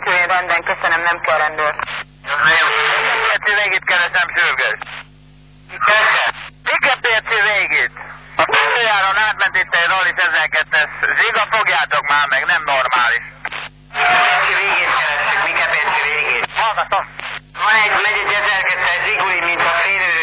Működjön rendben, köszönöm, nem kell rendőr. PRC végét keresem, sürgős. Mike PRC végét? A főjáron átment itt egy Rollis 1002-es. Zsiga, fogjátok már meg, nem normális. PRC végét keresünk, Mike PRC végét. Hallgatom. Van egy, megy egy 1002-es mint a félőrű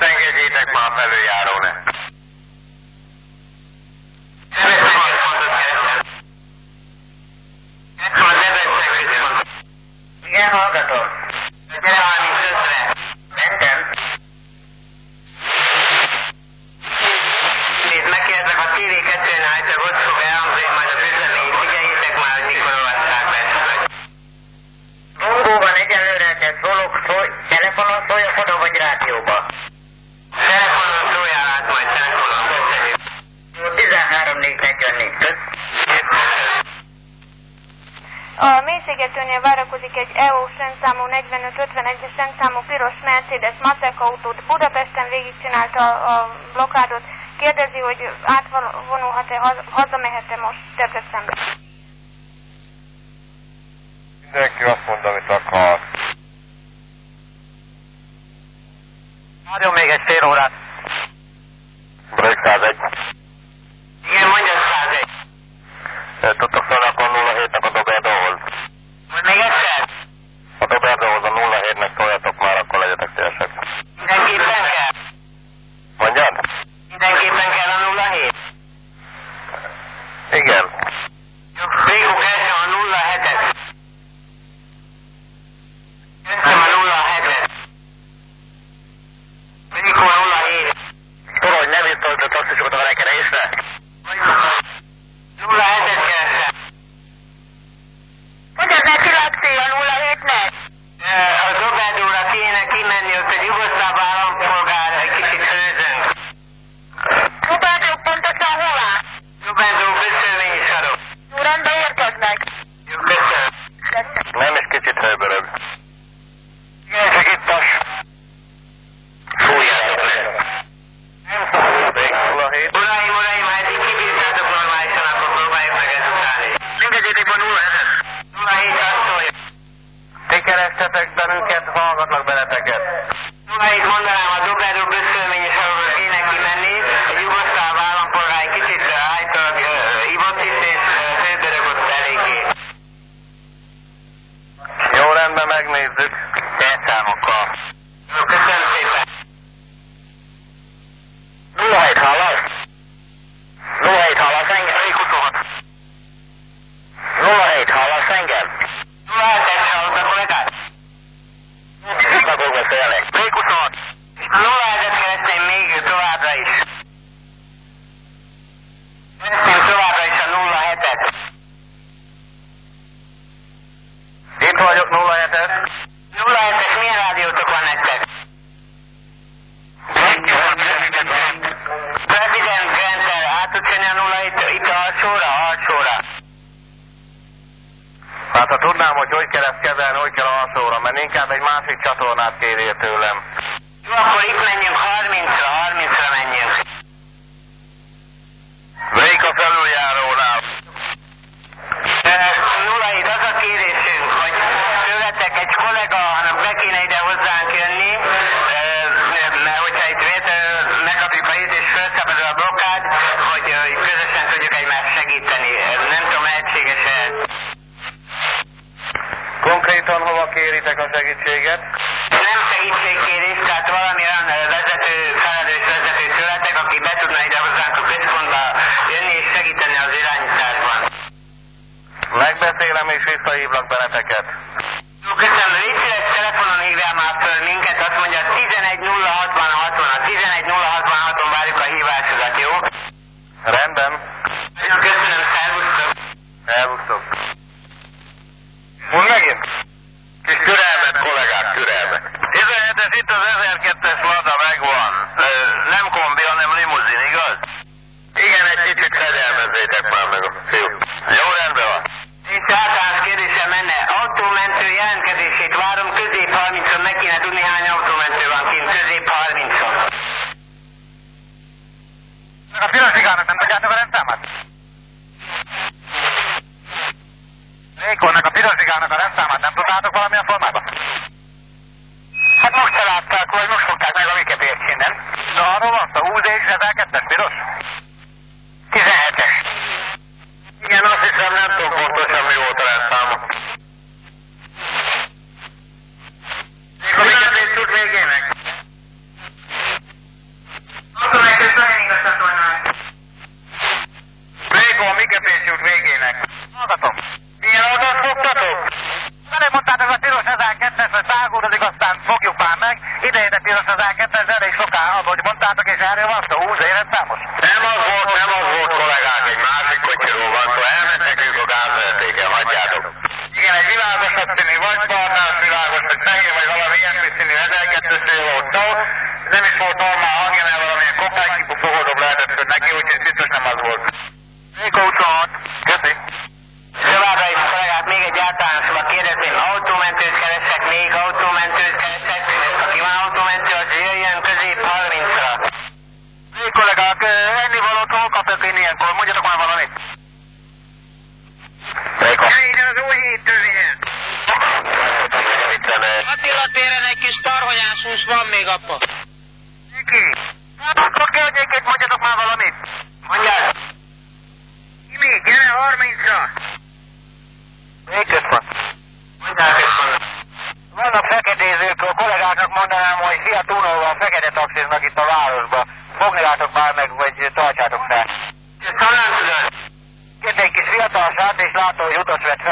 think it's either my family, I don't know. a, a blokádot, kérdezi, hogy átvonulhat-e, haza, hazamehet-e most Debrecenbe. Mindenki azt mond, amit akar. Várjon még egy fél órát. Break 101. bocsánat kérje tőlem. Jó, akkor itt menjünk 30-ra, 30-ra menjünk. Melyik a felüljárónál? Nula, itt az a kérésünk, hogy követek egy kollega, hanem be kéne ide hozzánk jönni, mert hogyha itt vét, megkapjuk a hét és felszabadul a blokkád, hogy közösen tudjuk egymást segíteni. Nem tudom, lehetséges -e Konkrétan hova kéritek a segítséget? segítségkérést, tehát valami olyan eh, vezető, felelős vezető tőletek, aki be tudna ide hozzánk a központba jönni és segíteni az irányításban. Megbeszélem és visszahívlak benneteket. Jó, köszönöm. Légy szíves, telefonon hívjál már föl minket, azt mondja 1106 11.06.60-on várjuk a hívásodat, jó? Rendben. Nagyon köszönöm, szervusztok. Szervusztok. Mondd megint? Kis türelmet, kollégák, türelmet. Hát ez itt az 1002-es Lada megvan. Nem kombi, hanem limuzin, igaz? Igen, egy kicsit fegyelmezzétek már meg a fiú. Jó, rendben van. Itt általános kérdésem menne. Autómentő jelentkezését várom, közép 30-on meg kéne tudni hány autómentő van kint, közép 30-on. Meg a piros ligának nem tudják a rendszámát? Lékonnak a piros ligának a rendszámát nem tudom.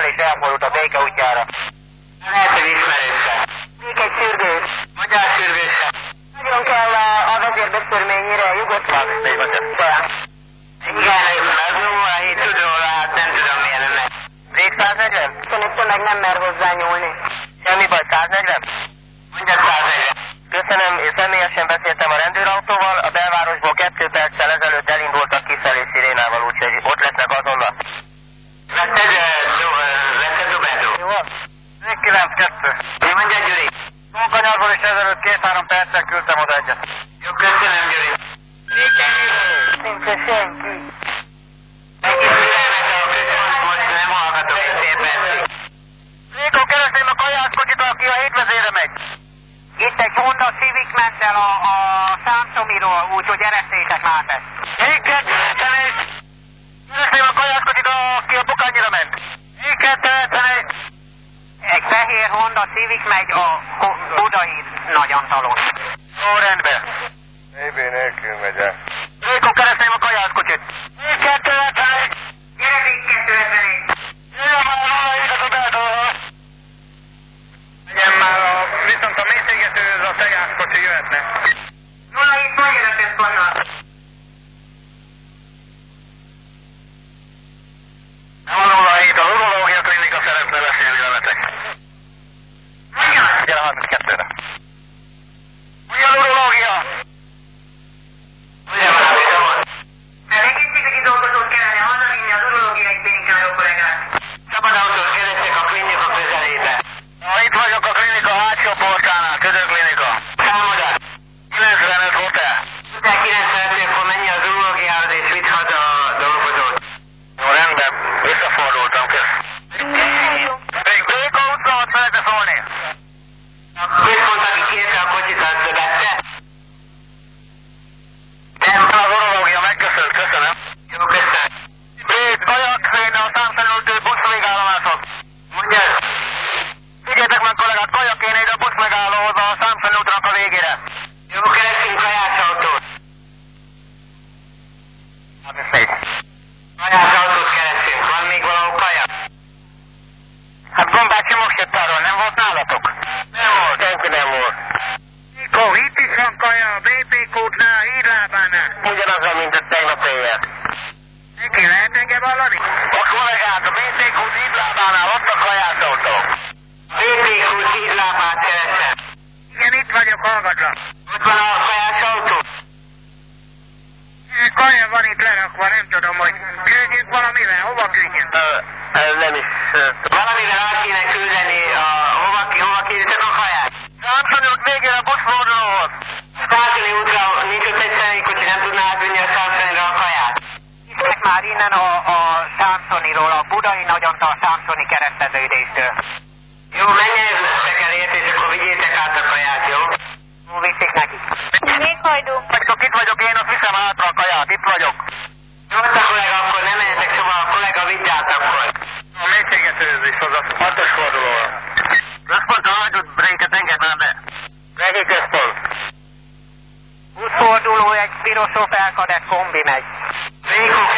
ได้แก้ผล Minket, szeretném a kajászkodik, aki a bokányira ment. Minket, szeretném. Egy fehér Honda Civic megy a Budai Nagyantalon. I don't know. be made.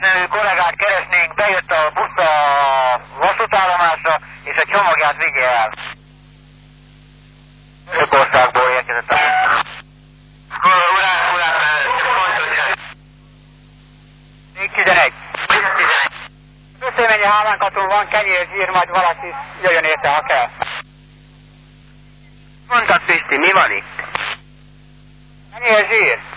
barátnő kollégát keresnénk, bejött a busz a vasútállomásra, és a csomagját vigye el. Törökországból érkezett a Urán, urán, Még 11. Köszönmennyi hálánkaton van, kenyér, hír, majd valaki jöjjön érte, ha kell. Mondtad Pisti, mi van itt? Kenyér, zsír.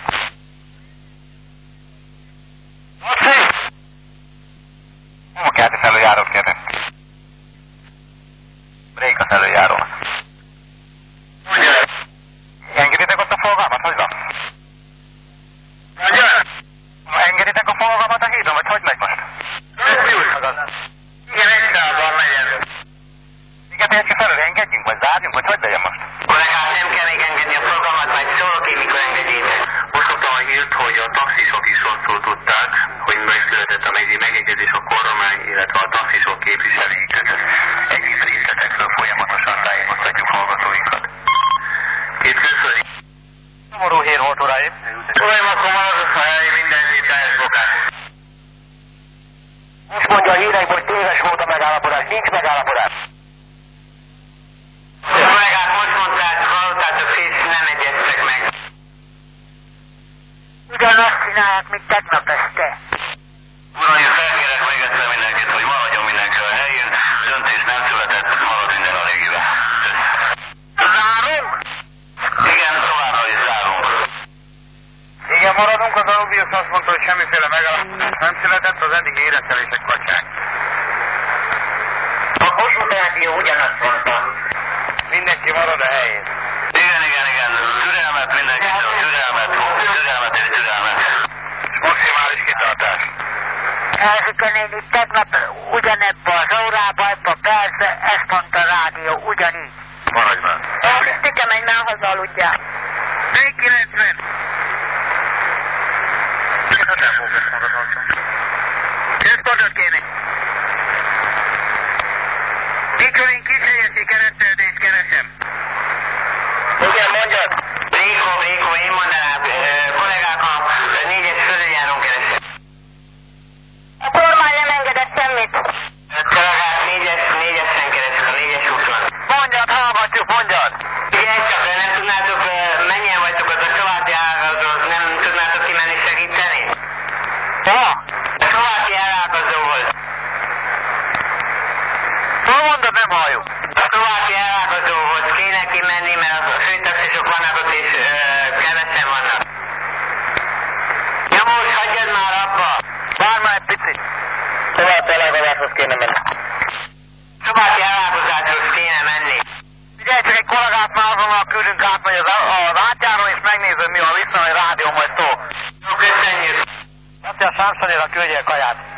going to kéne menni. Szobáti elvágozáshoz kéne menni. Figyelj, csak egy kollégát már azonnal küldünk át, hogy az, az átjáron is megnézem, mi a vissza, hogy rádió majd szó. Jó, köszönjük. Azt a Sámsonira küldjél kaját.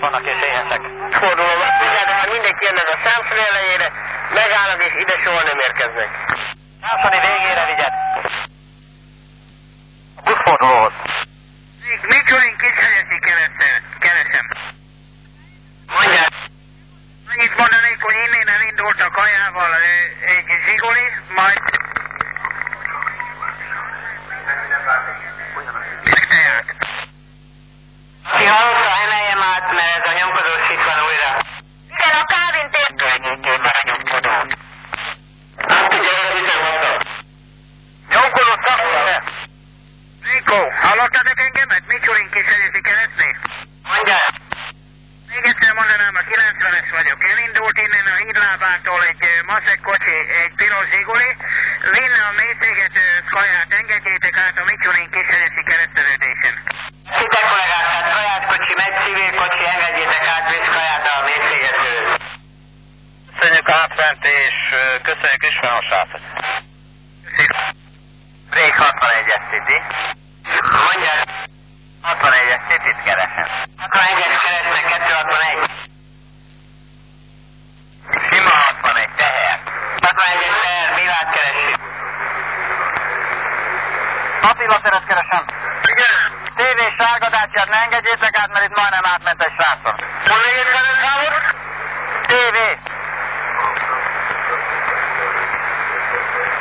vannak és éhesek. Forduló van, de ha mindenki jön a Samson elejére, megállnak és ide soha nem érkeznek. Samsoni végére vigyed. A buszfordulóhoz. Micsolin két helyetét keresem. Mondjál. Annyit mondanék, hogy innen elindult a kajával, ő Sátrent, és köszönjük István a Sátrat. Rég 61-es City. Mondja, 61-es City-t keresem. 61-es keresem, 261. Sima 61, teher. 61-es teher, Milát keresi. Attila teret keresem. Igen. TV sárgadácsját ne engedjétek át, mert itt majdnem átment egy srácon. Hol végig keresem? TV.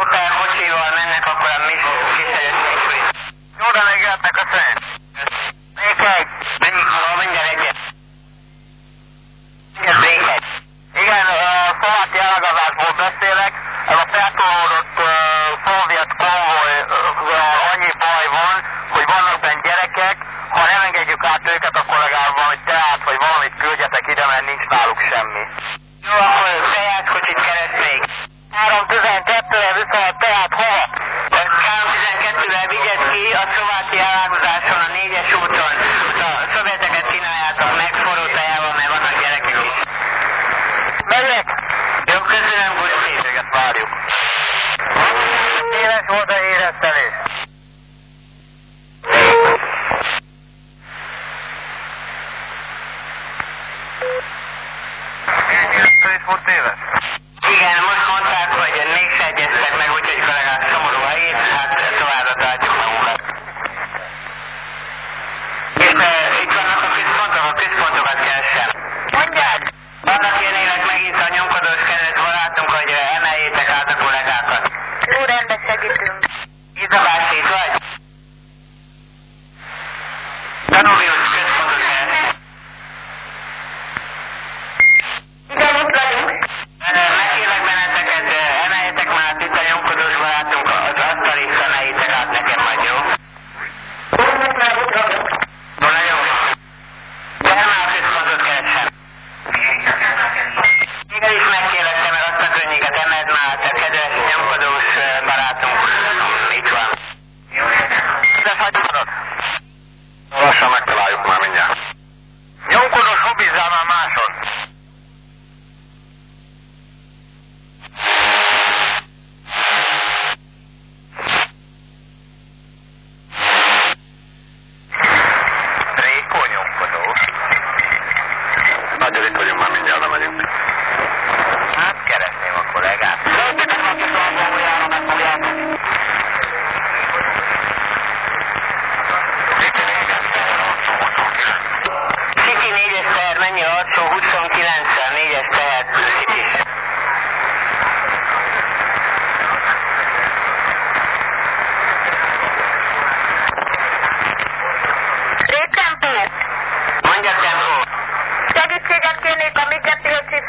What, uh, which environmental program is, is uh, increased? Jordan, I got the concern.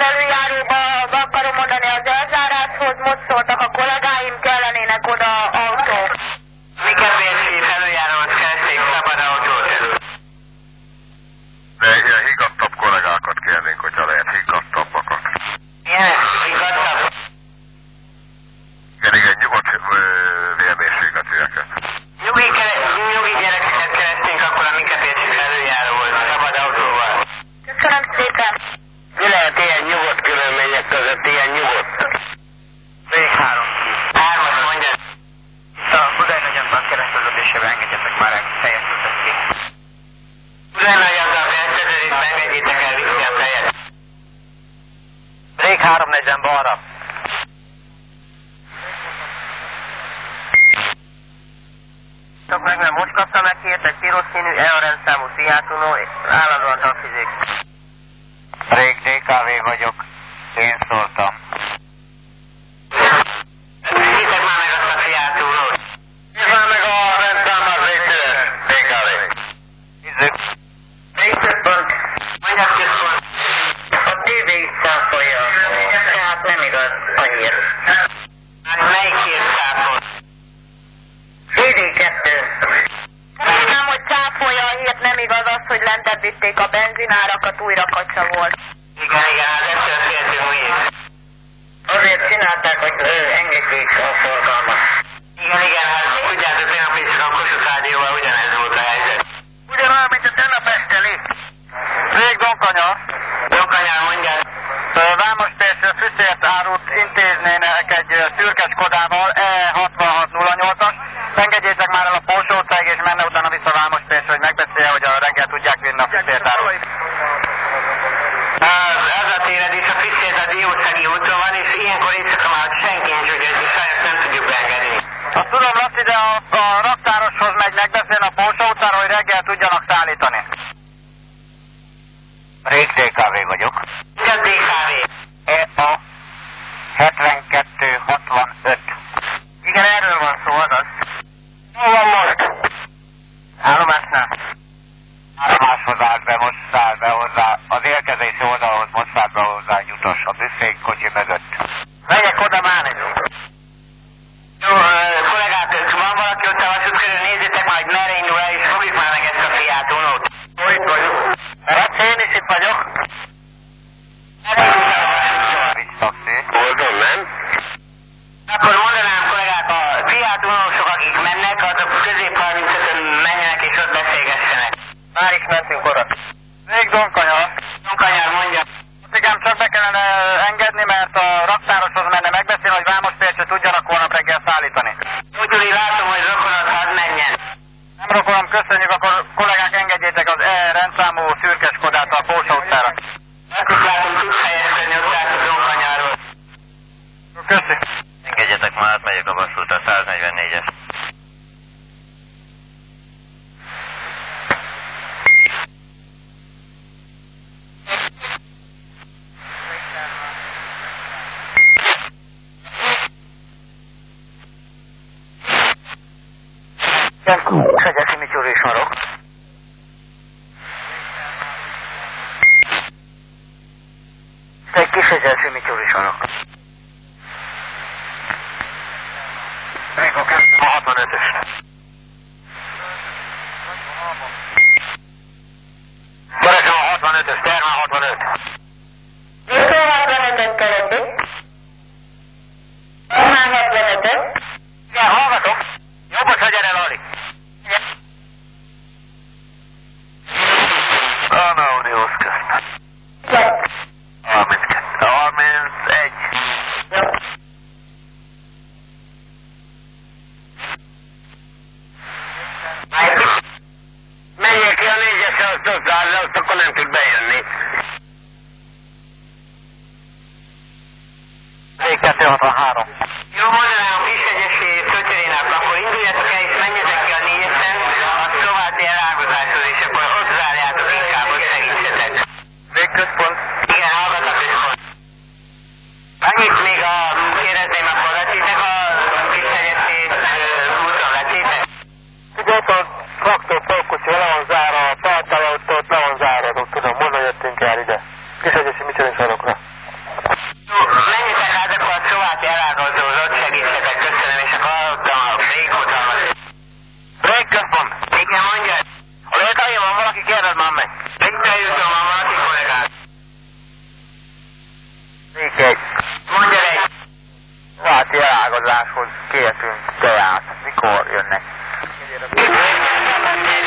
előjáró a karomondan az elzáráshoz, most szóltak a kollégáim, kellene autó. Állítsatok meg, mert most kaptam egy hírt, egy piros színű EA rendszámú Fiat Uno állandóan taxizik. Rég DKV vagyok. Én szóltam. Nézzétek már meg azt a fiátulót. Nézd már meg a rendszámát, légy szíves, DKV. Nézzük. Végközpont. Magyar központ. A TV is száfolja. Tehát nem igaz a hír. Hát melyik hír száfol? CD2. Nem, hogy cáfolja a hírt, nem igaz az, hogy lentebb vitték a benzinárakat, újra kacsa volt. Igen, igen, hát ettől féltünk mi is. Azért csinálták, hogy ö, engedjék a forgalmat. Igen, igen, hát tudjátok, tegnap is a Kossuth Rádióval ugyanez volt a helyzet. Ugyanolyan, mint a tegnap esteli. Rég Donkanya. Dokanyár mondja, Vámos Pécsről füszért árut intéznének egy szürke Skodával, E6608-as. Engedjétek már el a Porsó utcáig, és menne utána vissza Vámos Pécsre, hogy megbeszélje, hogy a reggel tudják vinni a füszért árut. az, a téred és a Fiszét a Diószegi úton van, és ilyenkor éjszaka már senki nincs, úgyhogy sajnos nem tudjuk beengedni. Azt tudom, Laci, de a, a raktároshoz megy megbeszélni a Porsó Szegeszimi Gyuri sarok. Szegeszimi Gyuri sarok. Azt akkor nem tud bejönni. Még 263. Jó, mondanám a Kisegyesi Szöcserénál, akkor induljatok el és menjetek ki a négyesen, a szlováti elágazáshoz, és akkor ott zárjátok inkább, hogy segítsetek. Végközpont. Igen, hallgat a központ. Annyit még a kérdezném, akkor letétek a Kisegyesi úton, letétek? Ugye ott a traktor tolkocsi le van zárva, a tartály ott, ott le van zárva, ott tudom, honnan jöttünk el ide. Kisegyesi Mityúri sarokra. Jó, menjetek át akkor a szlováti elágazóhoz, ott segítsetek, köszönöm, és akkor hallottam a véghotalmat. Végközpont. Igen, mondja. A létai van valaki, kérdez már meg. Itt eljutom a valaki kollégát. Még egy. Mondja egy. Váti elágazáshoz kértünk teát. Mikor jönnek? Sorompó.